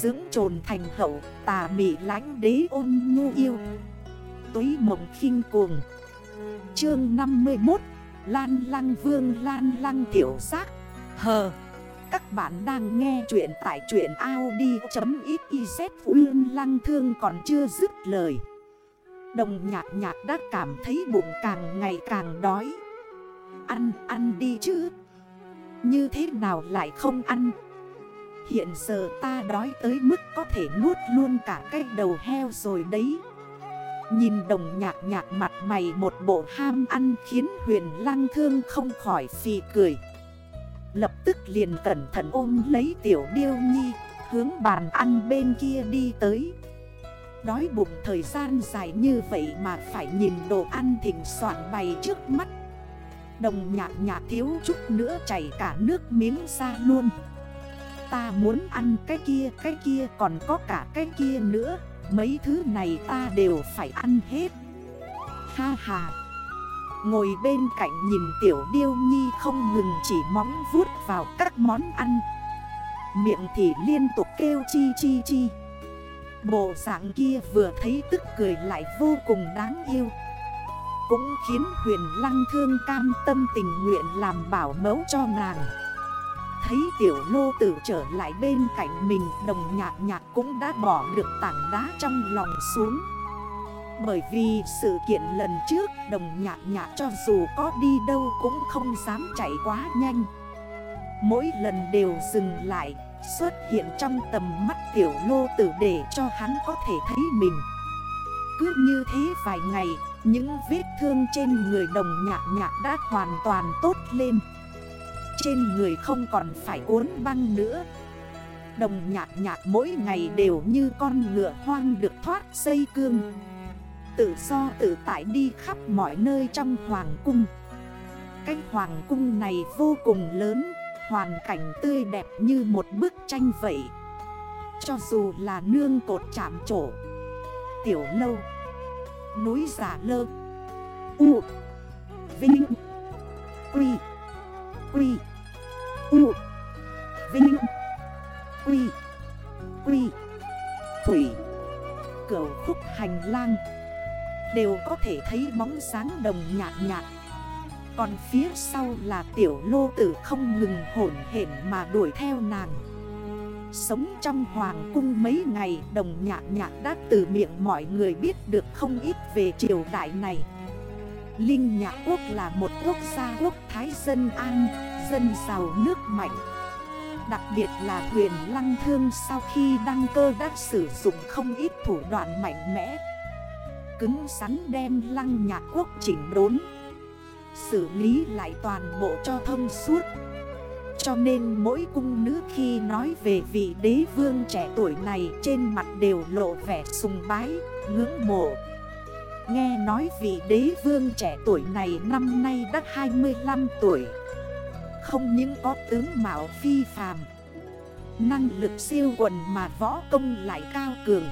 Dưỡng trồn thành hậu tà mị lánh đế ôn nhu yêu. Túy mộng khinh cuồng. Chương 51 Lan lăng vương lan lăng tiểu giác. Hờ Các bạn đang nghe chuyện tại chuyện Audi.xyz Uyên lăng thương còn chưa dứt lời. Đồng nhạc nhạc đã cảm thấy bụng càng ngày càng đói. Ăn, ăn đi chứ. Như thế nào lại không ăn? Hiện giờ ta đói tới mức có thể nuốt luôn cả cái đầu heo rồi đấy. Nhìn đồng nhạc nhạc mặt mày một bộ ham ăn khiến huyền lăng thương không khỏi phì cười. Lập tức liền cẩn thận ôm lấy tiểu điêu nhi, Hướng bàn ăn bên kia đi tới. Đói bụng thời gian dài như vậy mà phải nhìn đồ ăn thỉnh soạn bày trước mắt. Đồng nhạc nhạc thiếu chút nữa chảy cả nước miếng ra luôn. Ta muốn ăn cái kia cái kia, còn có cả cái kia nữa. Mấy thứ này ta đều phải ăn hết. Ha ha. Ngồi bên cạnh nhìn tiểu điêu nhi không ngừng chỉ móng vuốt vào các món ăn. Miệng thì liên tục kêu chi chi chi. Bộ dạng kia vừa thấy tức cười lại vô cùng đáng yêu. Cũng khiến huyền lăng thương cam tâm tình nguyện làm bảo mẫu cho nàng. Thấy tiểu lô tử trở lại bên cạnh mình, Đồng nhạc nhạc cũng đã bỏ được tảng đá trong lòng xuống. Bởi vì sự kiện lần trước, Đồng nhạc nhạc cho dù có đi đâu cũng không dám chạy quá nhanh. Mỗi lần đều dừng lại, Xuất hiện trong tầm mắt tiểu lô tử để cho hắn có thể thấy mình. Cứ như thế vài ngày, Những vết thương trên người đồng nhạc nhạc đã hoàn toàn tốt lên trên người không còn phải uốn băng nữa. Đồng nhạc nhạc mỗi ngày đều như con ngựa hoang được thoát xây cương. Tự do tự tại đi khắp mọi nơi trong hoàng cung. Cái hoàng cung này vô cùng lớn, Hoàn cảnh tươi đẹp như một bức tranh vậy. Cho dù là nương cột chạm trổ, Tiểu lâu, Núi giả lơ, U, Vinh, Quy Quy. U. Vinh. Quy. Quy. Thủy. Cửu khúc hành lang. Đều có thể thấy bóng sáng đồng nhạt nhạt. Còn phía sau là tiểu lô tử không ngừng hổn hển mà đuổi theo nàng. Sống trong hoàng cung mấy ngày đồng nhạc nhạc đã từ miệng mọi người biết được không ít về triều đại này. Linh Nhạc Quốc là một quốc gia quốc thái dân an, dân giàu nước mạnh. Đặc biệt là huyền lăng thương sau khi đăng cơ đã sử dụng không ít thủ đoạn mạnh mẽ. Cứng sắn đem lăng nhạc quốc chỉnh đốn. Xử lý lại toàn bộ cho thông suốt. Cho nên mỗi cung nữ khi nói về vị đế vương trẻ tuổi này Trên mặt đều lộ vẻ sùng bái, ngưỡng mộ. Nghe nói vị đế vương trẻ tuổi này năm nay đã 25 tuổi. Không những có tướng mạo phi phàm Năng lực siêu quần mà võ công lại cao cường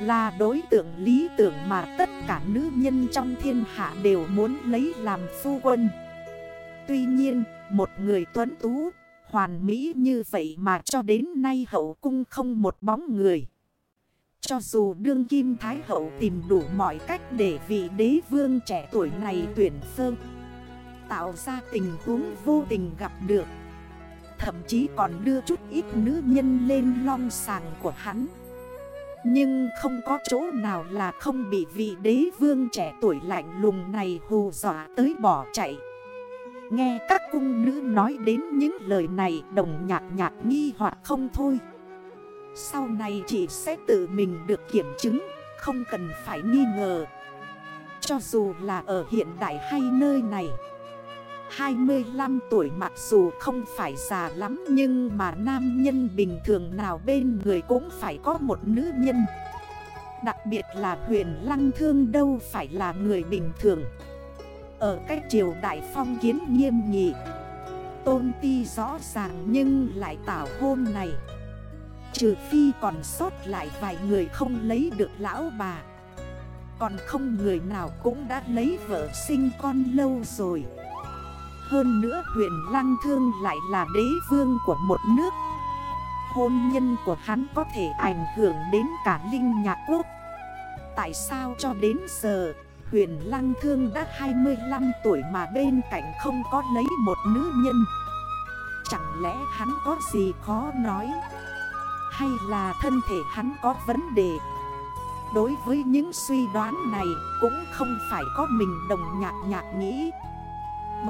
Là đối tượng lý tưởng mà tất cả nữ nhân trong thiên hạ đều muốn lấy làm phu quân. Tuy nhiên, một người tuấn tú, hoàn mỹ như vậy mà cho đến nay hậu cung không một bóng người. Cho dù đương kim thái hậu tìm đủ mọi cách để vị đế vương trẻ tuổi này tuyển phương Tạo ra tình huống vô tình gặp được. Thậm chí còn đưa chút ít nữ nhân lên long sàng của hắn. Nhưng không có chỗ nào là không bị vị đế vương trẻ tuổi lạnh lùng này hù dọa tới bỏ chạy. Nghe các cung nữ nói đến những lời này, đồng nhạc nhạc nghi hoặc không thôi. Sau này chị sẽ tự mình được kiểm chứng, Không cần phải nghi ngờ. Cho dù là ở hiện đại hay nơi này 25 tuổi mặc dù không phải già lắm Nhưng mà nam nhân bình thường nào bên người cũng phải có một nữ nhân. Đặc biệt là huyền lăng thương đâu phải là người bình thường. Ở cách triều đại phong kiến nghiêm nghị, Tôn ti rõ ràng nhưng lại tảo hôn này. Trừ phi còn sót lại vài người không lấy được lão bà. Còn không người nào cũng đã lấy vợ sinh con lâu rồi. Hơn nữa huyện Lăng Thương lại là đế vương của một nước. Hôn nhân của hắn có thể ảnh hưởng đến cả Linh Nhạc Quốc. Tại sao cho đến giờ, Huyền Lăng Thương đã 25 tuổi mà bên cạnh không có lấy một nữ nhân? Chẳng lẽ hắn có gì khó nói? Hay là thân thể hắn có vấn đề? Đối với những suy đoán này cũng không phải có mình đồng nhạc nhạc nghĩ.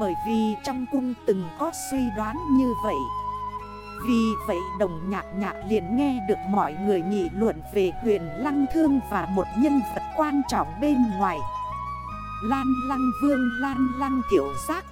Bởi vì trong cung từng có suy đoán như vậy. Vì vậy đồng nhạc nhạc liền nghe được mọi người nghị luận về huyền lăng thương và một nhân vật quan trọng bên ngoài. Lan lăng vương, lan lăng tiểu giác